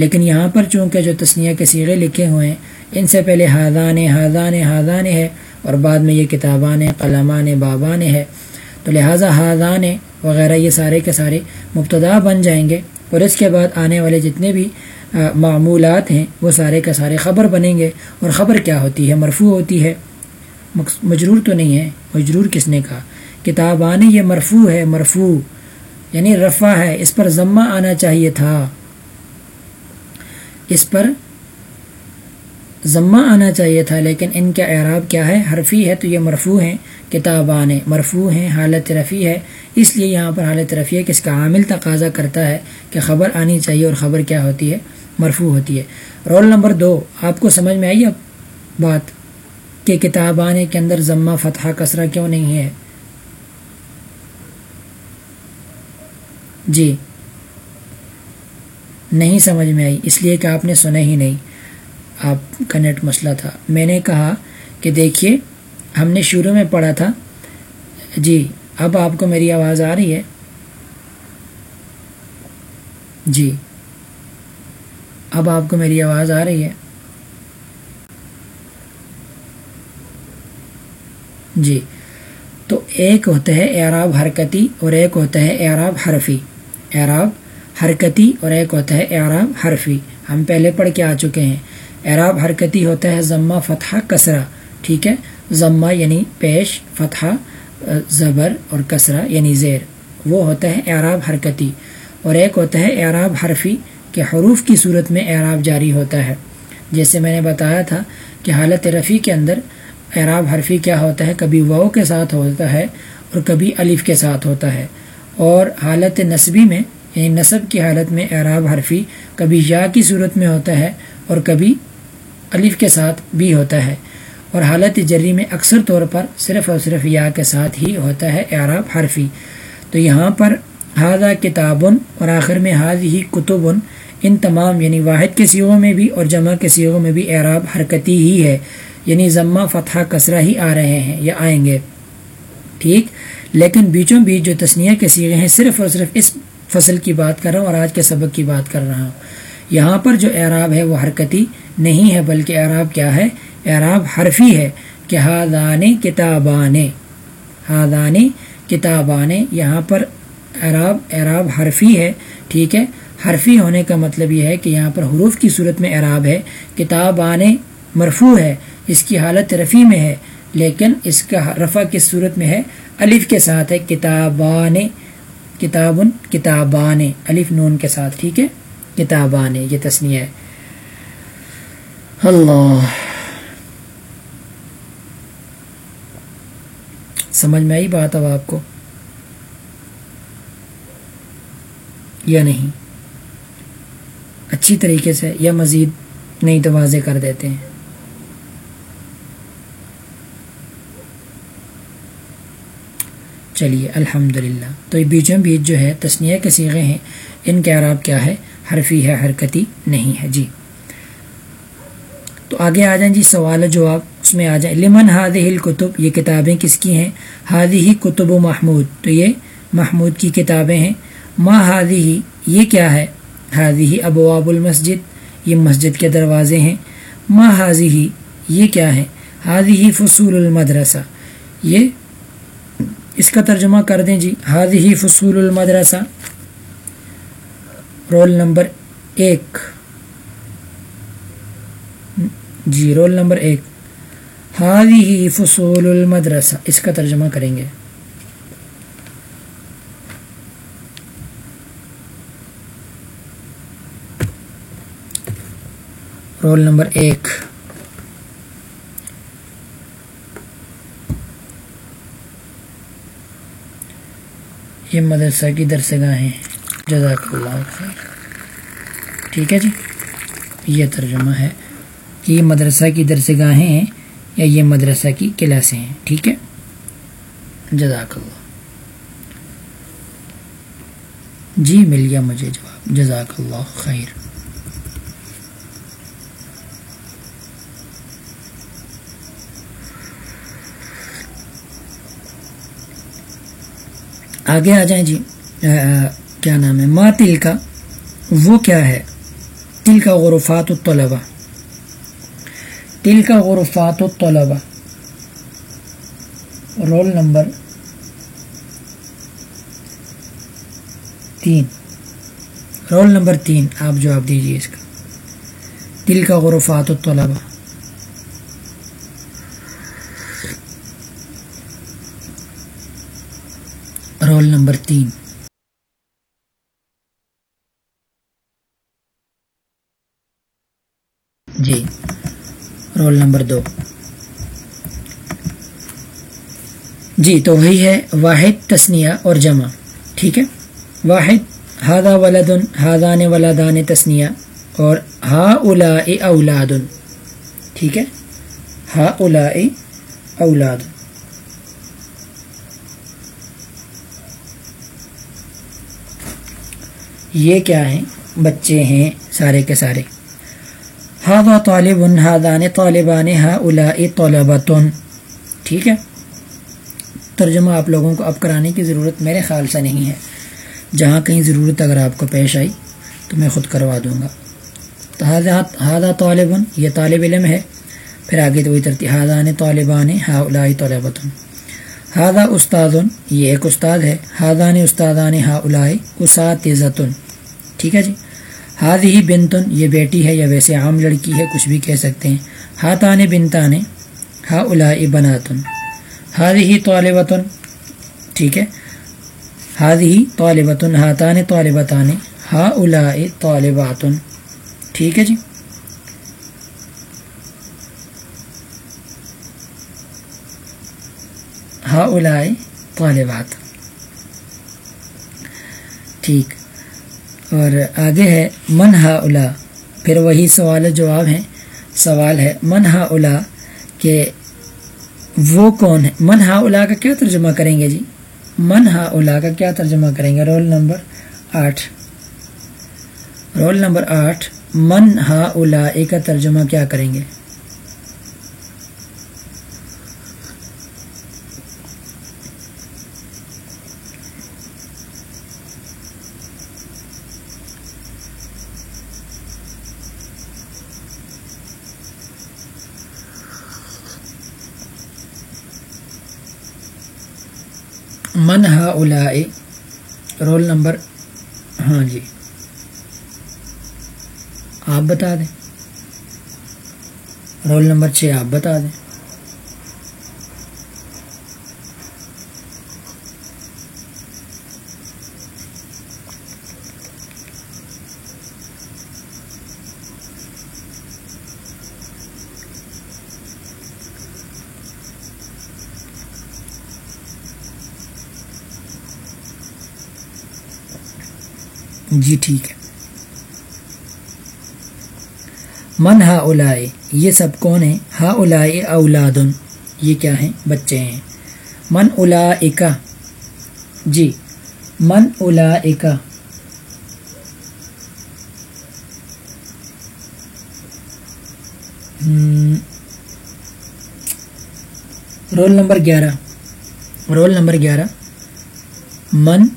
لیکن یہاں پر چونکہ جو تسنیہ کے سیغے لکھے ہوئے ہیں، ان سے پہلے ہادان ہادان ہادان ہے اور بعد میں یہ کتابان، قلمان، بابان ہے۔ تو لہٰذا ہادان وغیرہ یہ سارے کے سارے مبتدا بن جائیں گے اور اس کے بعد آنے والے جتنے بھی معمولات ہیں، وہ سارے کا سارے خبر بنیں گے۔ اور خبر کیا ہوتی ہے؟ مرفوع ہوتی ہے۔ مجرور تو نہیں ہے، مجرور کس نے کہا؟ کتاب آنے یہ مرفوع ہے، مرفوع یعنی رفع ہے، اس پر ضمہ آنا چاہیے تھا۔ اس پر ضمہ آنا چاہیے تھا، لیکن ان کا اعراب کیا ہے؟ حرفی ہے تو یہ مرفوع ہیں کتابان مرفوع ہیں، حالت رفیع ہے۔ اس لیے یہاں پر حالت رفیع ہے کہ اس کا عامل تقاضا کرتا ہے کہ خبر آنی چاہیے اور خبر کیا ہوتی ہے؟ مرفوع ہوتی ہے۔ رول نمبر دو، آپ کو سمجھ میں آئی اب بات کہ کتاب آنے کے اندر ضمہ فتح کسرہ کیوں نہیں ہے؟ جی۔ نہیں سمجھ میں آئی، اس لیے کہ آپ نے سنا ہی نہیں۔ آپ کا نیٹ مسئلہ تھا۔ میں نے کہا کہ دیکھیے، ہم نے شروع میں پڑھا تھا۔ جی اب آپ کو میری آواز آ رہی ہے۔ جی۔ اب آپ کو میری آواز آ رہی ہے۔ جی۔ تو ایک ہوتا ہے اعراب حرکتی اور ایک ہوتا ہے اعراب حرفی۔ اعراب حرکتی اور ایک ہوتا ہے اعراب حرفی۔ ہم پہلے پڑھ کے آ چکے ہیں۔ اعراب حرکتی ہوتا ہے ضمہ فتح کسرہ، ٹھیک ہے؟ ضمہ یعنی پیش فتح زبر اور کسرہ یعنی زیر۔ وہ ہوتا ہے اعراب حرکتی۔ اور ایک ہوتا ہے اعراب حرفی کہ حروف کی صورت میں اعراب جاری ہوتا ہے۔ جیسے میں نے بتایا تھا کہ حالت رفیع کے اندر اعراب حرفی کیا ہوتا ہے؟ کبھی وو کے ساتھ ہوتا ہے اور کبھی الف کے ساتھ ہوتا ہے۔ اور حالت نصبی میں یعنی نصب کی حالت میں اعراب حرفی کبھی یا کی صورت میں ہوتا ہے اور کبھی الف کے ساتھ بھی ہوتا ہے اور حالت جری میں اکثر طور پر صرف اور صرف یا کے ساتھ ہی ہوتا ہے اعراب حرفی۔ تو یہاں پر ہادہ کتابن اور آخر میں ہاد ہی کتبن ان تمام یعنی واحد کے سیغوں میں بھی اور جمع کے سیغوں میں بھی اعراب حرکتی ہی ہے یعنی ضمہ فتح کسرہ ہی آ رہے ہیں یا آئیں گے۔ ٹھیک؟ لیکن بیچوں بیچ جو تسنیہ کے سیغے ہیں، صرف اور صرف اس فصل کی بات کر رہا ہوں اور آج کے سبق کی بات کر رہا ہوں۔ یہاں پر جو اعراب ہے وہ حرکتی نہیں ہے، بلکہ اعراب کیا ہے؟ اعراب حرفی ہے کہ ہادان کتابان ہادان کتابان یہاں پر اعراب اعراب حرفی ہے، ٹھیک ہے؟ حرفی ہونے کا مطلب یہ ہے کہ یہاں پر حروف کی صورت میں اعراب ہے کتاب آنے مرفوع ہے، اس کی حالت رفیع میں ہے، لیکن اس کا رفع کس صورت میں ہے؟ الف کے ساتھ ہے کتابان کتاب کتابان الف نون کے ساتھ، ٹھیک ہے؟ کتابان یہ تسنیہ ہے۔ اللہ۔ سمجھ میں آئی بات اب آپ کو؟ یا نہیں؟ اچھی طریقے سے یا مزید نئی تو واضح کر دیتے ہیں۔ چلیے الحمد للہ تو یہ بیچوں بیچ جو ہے تسنیہ کے سیغے ہیں۔ ان کے عراب کیا ہے؟ حرفی ہے، حرکتی نہیں ہے۔ جی۔ تو آگے آ جائیں جی سوال جواب۔ اس میں آ جائیں۔ لمن ہادی ہل کتب یہ کتابیں کس کی ہیں؟ ہادی ہی کتب و محمود۔ تو یہ محمود کی کتابیں ہیں۔ ماں ہادی ہی یہ کیا ہے؟ حاضی ہی ابواب المسجد، یہ مسجد کے دروازے ہیں۔ ماں حاضی ہی یہ کیا ہے؟ حاضی ہی فصول المدرسہ، یہ اس کا ترجمہ کر دیں جی۔ حاضی ہی فصول المدرسہ۔ رول نمبر ایک۔ جی رول نمبر ایک۔ حاضی ہی فصول المدرسہ۔ اس کا ترجمہ کریں گے۔ رول نمبر ایک۔ یہ مدرسہ کی درس گاہیں جزاک اللہ خیر۔ ٹھیک ہے جی؟ یہ ترجمہ ہے کہ یہ مدرسہ کی درس گاہیں ہیں یا یہ مدرسہ کی کلاسیں ہیں۔ ٹھیک ہے؟ جزاک اللہ۔ جی مل گیا مجھے جواب۔ جزاک اللہ خیر۔ آگے آ جائیں جی۔ کیا نام ہے؟ ماتل کا۔ وہ کیا ہے؟ تل کا غرفات الطلبہ۔ تل کا غرفات الطلبہ۔ رول نمبر تین۔ رول نمبر تین، آپ جواب دیجیے اس کا۔ دل کا غرفات الطلبہ۔ رول نمبر تین۔ جی رول نمبر دو۔ جی تو وہی ہے، واحد تسنیہ اور جمع۔ ٹھیک ہے؟ واحد ہادہ ولادن ہادان ولادان تسنیہ اور ہا الا اولاد ٹھیک ہے؟ ہا الا اولاد یہ کیا ہیں؟ بچے ہیں سارے کے سارے۔ ہا طالب ہادان طالبان ہا الا طالبتن ٹھیک ہے؟ ترجمہ آپ لوگوں کو اب کرانے کی ضرورت میرے خیال سے نہیں ہے۔ جہاں کہیں ضرورت اگر آپ کو پیش آئی تو میں خود کروا دوں گا۔ تو ہادہ طالب، یہ طالب علم ہے۔ پھر آگے تو وہی ترتی ہادان طالبان ہا الائی طالبۃ ہادہ استاد، یہ ایک استاد ہے ہادان استادان ہا الائی اساتذتن ٹھیک ہے جی؟ ہاد ہی بنتن یہ بیٹی ہے یا ویسے عام لڑکی ہے، کچھ بھی کہہ سکتے ہیں۔ ہاتان بنتان ہا الائی بناتن ہاد ہی طالبتن ٹھیک ہے۔ ہاد ہی طالبتن ہاتان طالبتان ہا الائی طالباتن ٹھیک ہے جی؟ ہا اولائے طالبات ٹھیک۔ اور آگے ہے، من ہا الا پھر وہی سوال جواب ہے۔ سوال ہے، من ہا الا کہ وہ کون ہے؟ من ہا الا کا کیا ترجمہ کریں گے جی؟ من ہا الا کا کیا ترجمہ کریں گے؟ رول نمبر آٹھ۔ رول نمبر آٹھ، من ہا الا کا ترجمہ کیا کریں گے؟ اولائے رول نمبر ہاں جی. آپ بتا دیں. رول نمبر چھ آپ بتا دیں. جی ٹھیک ہے۔ من ہا اولائے یہ سب کون ہیں؟ ہا اولائے اولادن، یہ کیا ہیں؟ بچے ہیں۔ من الا جی من الا رول نمبر گیارہ۔ رول نمبر گیارہ۔ من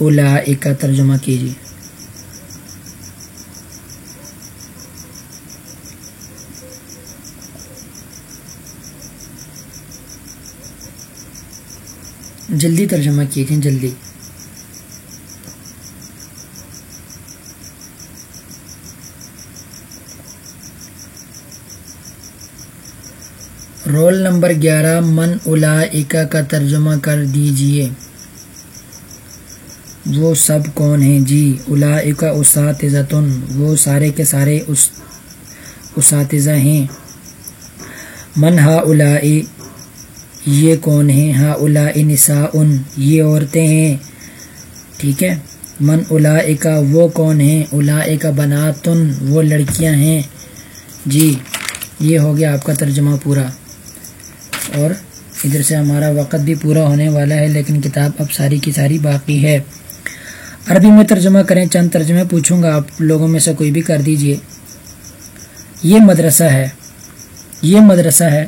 الا ترجمہ کیجیے۔ جلدی ترجمہ کیجیے جلدی۔ رول نمبر گیارہ، من الا کا ترجمہ کر دیجیے۔ وہ سب کون ہیں؟ جی الا اساتذتن۔ وہ سارے کے سارے اساتذہ ہیں۔ من ہا الا یہ کون ہیں؟ ہاں الا نسا ان یہ عورتیں ہیں۔ ٹھیک ہے؟ من الا کا وہ کون ہیں؟ الا کا بناتن، وہ لڑکیاں ہیں۔ جی یہ ہو گیا آپ کا ترجمہ پورا۔ اور ادھر سے ہمارا وقت بھی پورا ہونے والا ہے، لیکن کتاب اب ساری کی ساری باقی ہے۔ عربی میں ترجمہ کریں، چند ترجمے پوچھوں گا، آپ لوگوں میں سے کوئی بھی کر دیجیے۔ یہ مدرسہ ہے۔ یہ مدرسہ ہے۔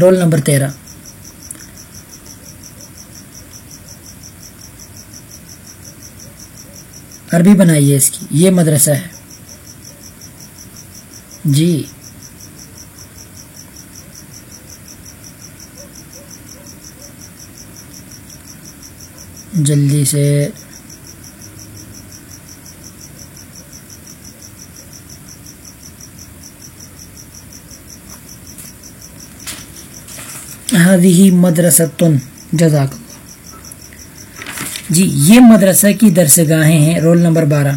رول نمبر تیرہ۔ عربی بنائیے اس کی۔ یہ مدرسہ ہے۔ جی۔ جلدی سے ہی مدرسۃن جزاک اللہ. جی یہ مدرسہ کی درس گاہیں ہیں، رول نمبر بارہ.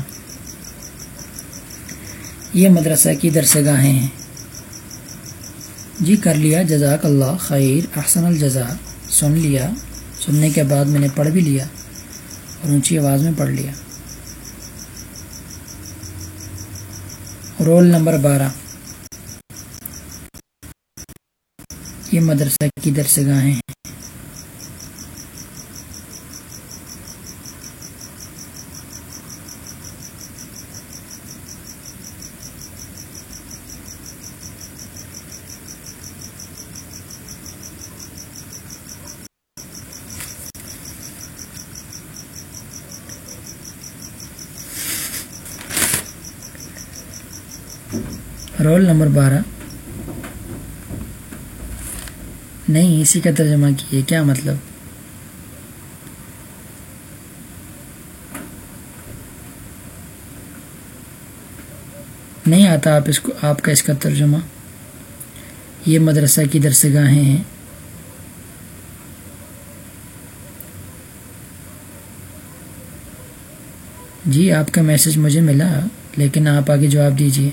یہ مدرسہ کی درس گاہیں ہیں. جی کر لیا، جزاک اللہ، خیر، احسن الجزا سن لیا، سننے کے بعد میں نے پڑھ بھی لیا اور اونچی آواز میں پڑھ لیا. رول نمبر بارہ. یہ مدرسہ کی درسگاہیں ہیں رول نمبر بارہ نہیں، اسی کا ترجمہ کیے، کیا مطلب؟ نہیں آتا آپ اس کو، آپ کا اس کا ترجمہ؟ یہ مدرسہ کی درس گاہیں ہیں۔ جی آپ کا میسج مجھے ملا، لیکن آپ آگے جواب دیجیے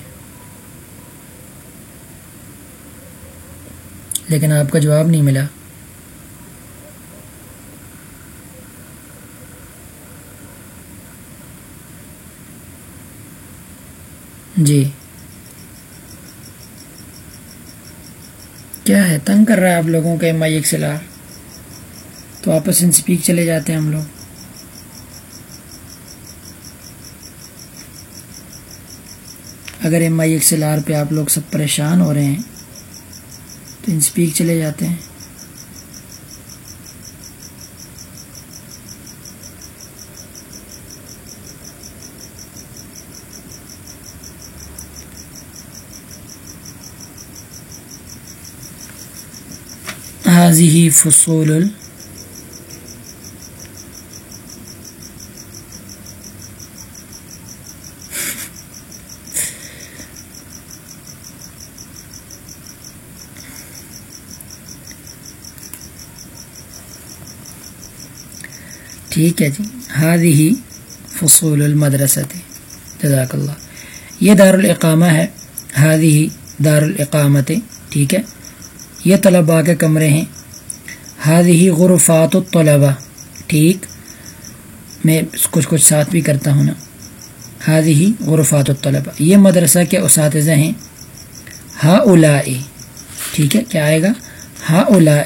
لیکن آپ کا جواب نہیں ملا۔ جی۔ کیا ہے؟ تنگ کر رہا ہے آپ لوگوں کا ایم آئی ایک سلار تو آپس ان سپیک چلے جاتے ہیں ہم لوگ۔ اگر ایم آئی ایک سلار پہ آپ لوگ سب پریشان ہو رہے ہیں تو سپیک چلے جاتے ہیں۔ حاضی فصول ٹھیک ہے جی۔ ہادی ہی فصول المدرسۃ۔ جزاک اللہ۔ یہ دار الاقامہ ہے۔ ہادی ہی دار الاقامت ٹھیک ہے۔ یہ طلباء کے کمرے ہیں۔ ہادی ہی غرفات الطلباء ٹھیک۔ میں کچھ کچھ ساتھ بھی کرتا ہوں نا۔ ہادی ہی غرفات الطلباء یہ مدرسہ کے اساتذہ ہیں۔ ہا اولا ٹھیک ہے۔ کیا آئے گا؟ ہا اولا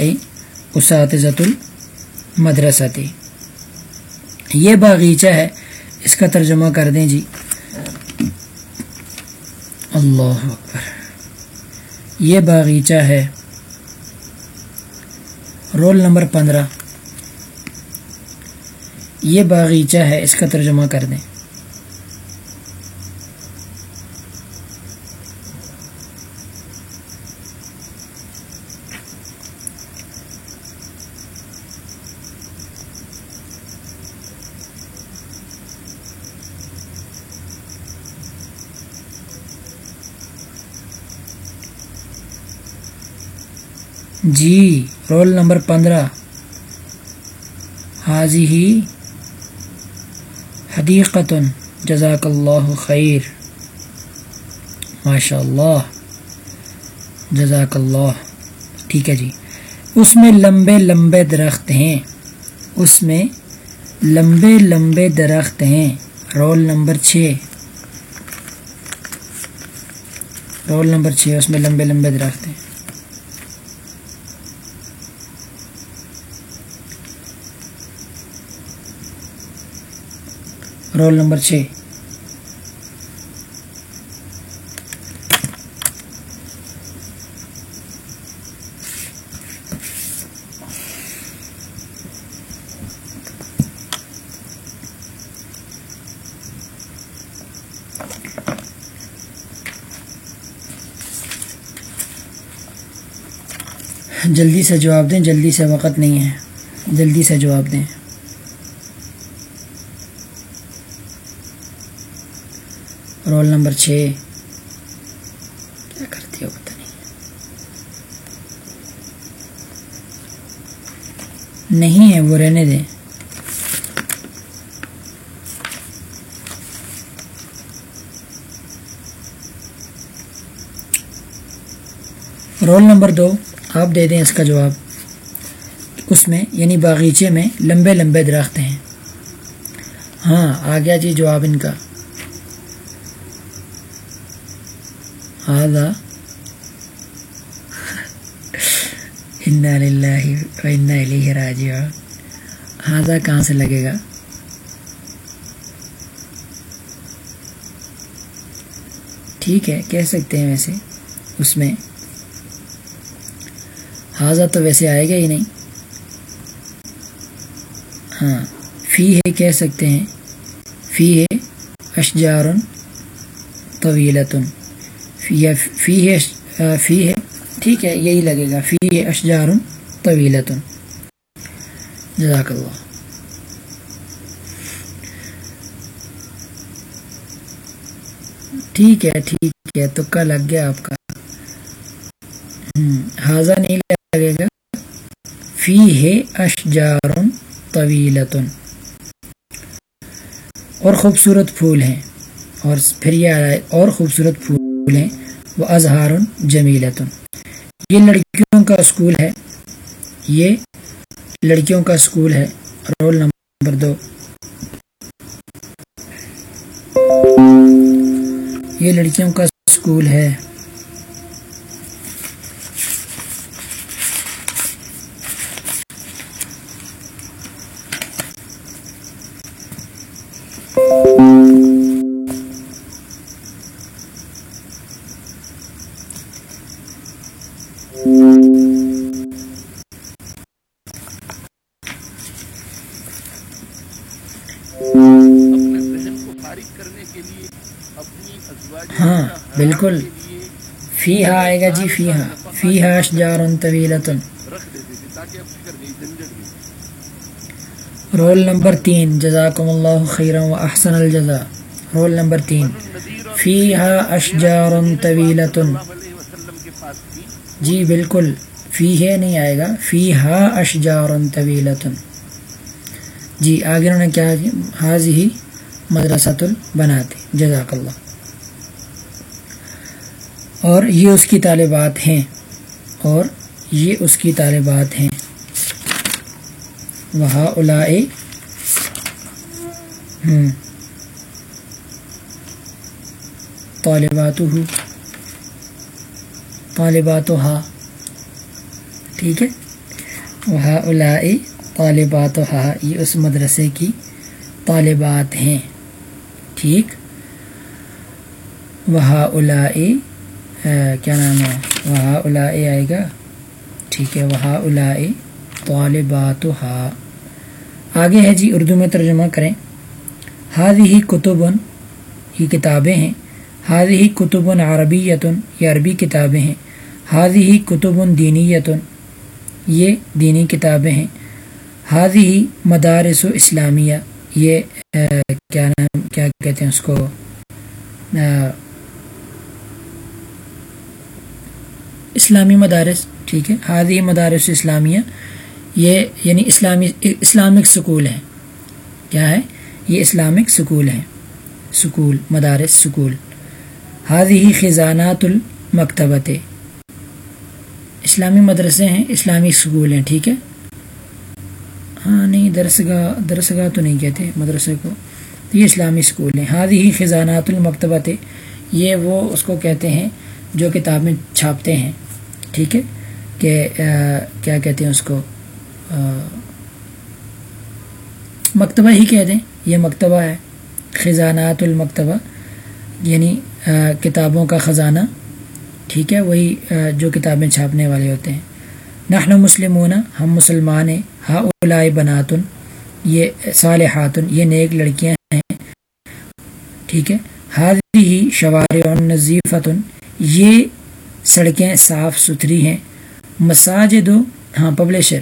اساتذۃ المدرسۃ۔ یہ باغیچہ ہے، اس کا ترجمہ کر دیں جی۔ اللہ اکبر۔ یہ باغیچہ ہے۔ رول نمبر پندرہ۔ یہ باغیچہ ہے، اس کا ترجمہ کر دیں۔ جی رول نمبر پندرہ۔ حاضی ہی۔ حدیقت جزاک اللہ خیر۔ ماشاء اللہ جزاک اللہ۔ ٹھیک ہے جی۔ اس میں لمبے لمبے درخت ہیں۔ اس میں لمبے لمبے درخت ہیں۔ رول نمبر چھ۔ رول نمبر چھ، اس میں لمبے لمبے درخت ہیں۔ رول نمبر چھ جلدی سے جواب دیں، جلدی سے وقت نہیں ہے۔ جلدی سے جواب دیں۔ رول نمبر چھ۔ کیا کرتی ہو پتہ نہیں۔ نہیں ہے وہ رہنے دیں رول نمبر دو، آپ دے دیں اس کا جواب۔ اس میں یعنی باغیچے میں لمبے لمبے درخت ہیں۔ ہاں آ گیا جی جواب ان کا۔ آدھا راجی آدھا کہاں سے لگے گا ٹھیک ہے، کہہ سکتے ہیں ویسے، اس میں۔ حاضہ تو ویسے آئے گا ہی نہیں۔ ہاں فی ہے کہہ سکتے ہیں۔ فی ہے اشجار طویلتن فی ہے فی ہے ٹھیک ہے، یہی لگے گا۔ فی ہے اشجار طویلتن۔ جزاک اللہ۔ ٹھیک ہے ٹھیک ہے، تکا لگ گیا آپ کا۔ حاضہ نہیں لگے گا۔ فی ہے اشجار طویلتن۔ اور خوبصورت پھول ہیں۔ اور پھر یہ ہے، اور خوبصورت پھول۔ ہیں وہ اظہار جمیلتن یہ لڑکیوں کا اسکول ہے۔ یہ لڑکیوں کا اسکول ہے۔ رول نمبر دو۔ یہ لڑکیوں کا اسکول ہے۔ ہاں بالکل۔ فی ہا آئے گا جی فی ہا فی ہا اشجار طویلتن۔ رول نمبر تین، جزاکم اللہ خیرا و احسن الجزا رول نمبر تین فی ہا اشجار طویلتن۔ جی بالکل، فی ہے نہیں آئے گا، فی ہا اشجار طویلتن۔ جی آگے انہوں نے کیا حاضی ہی مدرسۃ البناتے جزاک اللہ اور یہ اس کی طالبات ہیں۔ اور یہ اس کی طالبات ہیں۔ وہاں اولائے طالبات ہو طالبات ہا ٹھیک ہے؟ وہاں اولائے طالبات ہا یہ اس مدرسے کی طالبات ہیں۔ ٹھیک؟ وہاں اولائے کیا نام ہے؟ وہاں اولائے آئے گا؟ ٹھیک ہے وہاں اولائے طالبات ہا آگے ہے جی اردو میں ترجمہ کریں۔ ہاد ہی کتبن، یہ کتابیں ہیں۔ ہاد ہی کتبن عربی یتن یہ عربی کتابیں ہیں۔ ہاد ہی کتبن دینی یتن یہ دینی کتابیں ہیں۔ ہاد ہی مدارس و اسلامیہ، یہ کیا نام، کیا کہتے ہیں اس کو؟ اسلامی مدارس، ٹھیک ہے۔ ہادی مدارس اسلامیہ، یہ یعنی اسلامی، اسلامک سکول ہیں۔ کیا ہے؟ یہ اسلامک سکول ہیں۔ سکول، مدارس، سکول۔ ہادی ہی خزانات المکتبت اسلامی مدرسے ہیں، اسلامی سکول ہیں، ٹھیک ہے؟ ہاں نہیں، درسگاہ درسگاہ تو نہیں کہتے مدرسے کو۔ تو یہ اسلامی سکول ہیں۔ ہادی ہی خزانات المکتبت یہ وہ اس کو کہتے ہیں جو کتابیں چھاپتے ہیں، ٹھیک ہے؟ کہ کیا کہتے ہیں اس کو؟ مکتبہ ہی کہہ دیں، یہ مکتبہ ہے۔ خزانات المکتبہ یعنی کتابوں کا خزانہ۔ ٹھیک ہے، وہی جو کتابیں چھاپنے والے ہوتے ہیں۔ نحن مسلمون، ہم مسلمان ہیں ہا اولائے بناتن، یہ صالحاتن، یہ نیک لڑکیاں ہیں۔ ٹھیک ہے حاضری ہی شوار نظیفتن، یہ سڑکیں صاف ستھری ہیں۔ مساجد ہاں پبلشر۔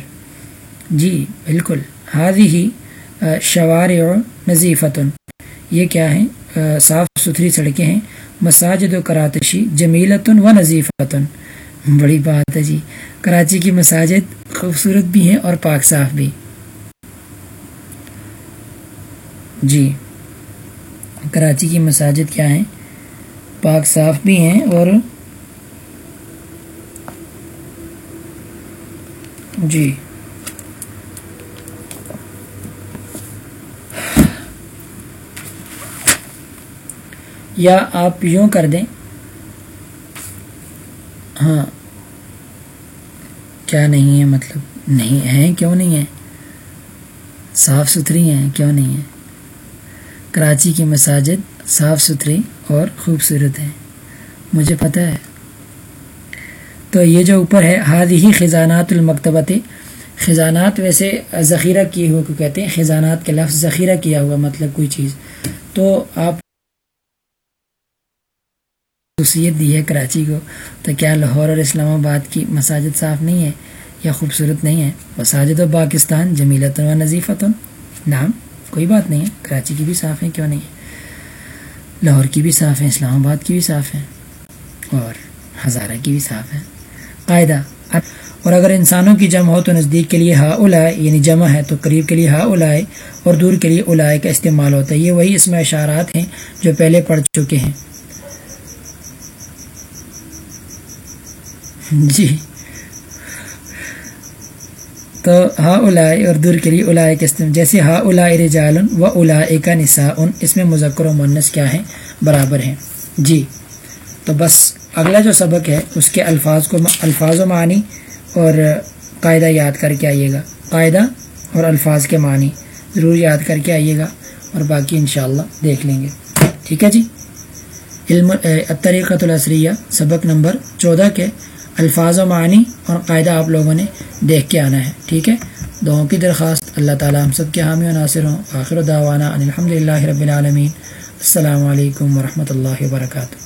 جی بالکل۔ حاضی ہی شوار نظیفتن، یہ کیا ہیں؟ صاف ستھری سڑکیں ہیں۔ مساجد و کراتشی جمیلتن و نظیفتن۔ بڑی بات ہے جی۔ کراچی کی مساجد خوبصورت بھی ہیں اور پاک صاف بھی۔ جی۔ کراچی کی مساجد کیا ہیں؟ پاک صاف بھی ہیں اور جی۔ یا آپ یوں کر دیں۔ ہاں۔ کیا نہیں ہے؟ مطلب نہیں ہیں کیوں نہیں ہے؟ صاف ستھری ہیں، کیوں نہیں ہے؟ کراچی کی مساجد صاف ستھری اور خوبصورت ہیں۔ مجھے پتہ ہے۔ تو یہ جو اوپر ہے ہاد ہی خزانات المکتبت خزانات ویسے ذخیرہ کیے ہوئے کو کہتے ہیں، خزانات کے لفظ ذخیرہ کیا ہوا مطلب کوئی چیز۔ تو آپ خصوصیت دی ہے کراچی کو، تو کیا لاہور اور اسلام آباد کی مساجد صاف نہیں ہے یا خوبصورت نہیں ہے مساجد و پاکستان جمیلت و نظیفت نام کوئی بات نہیں ہے۔ کراچی کی بھی صاف ہیں، کیوں نہیں؟ ہے لاہور کی بھی صاف ہیں، اسلام آباد کی بھی صاف ہیں، اور ہزارہ کی بھی صاف ہے قاعدہ، اور اگر انسانوں کی جمع ہو تو نزدیک کے لیے ہا اولائے یعنی جمع ہے تو قریب کے لیے ہا اولائے اور دور کے لیے اولائے کا استعمال ہوتا ہے۔ یہ وہی اس میں اشارات ہیں جو پہلے پڑھ چکے ہیں۔ جی۔ تو ہا اولائے اور دور کے لیے اولائے کے استعمال جیسے ہا اولائے رجال و اولائے کا نساء اس میں مذکر و منس کیا ہیں؟ برابر ہیں۔ جی۔ تو بس اگلا جو سبق ہے، اس کے الفاظ کو، الفاظ و معنی اور قاعدہ یاد کر کے آئیے گا۔ قاعدہ اور الفاظ کے معنی ضرور یاد کر کے آئیے گا اور باقی انشاءاللہ دیکھ لیں گے۔ ٹھیک ہے جی؟ علم طریقۃ الاسریہ سبق نمبر چودہ کے الفاظ و معنی اور قاعدہ آپ لوگوں نے دیکھ کے آنا ہے، ٹھیک ہے؟ دعاؤں کی درخواست، اللہ تعالیٰ ہم سب کے حامی و ناصر ہوں۔ آخر دعوانا الحمد للہ رب العالمین۔ السلام علیکم ورحمۃ اللہ وبرکاتہ۔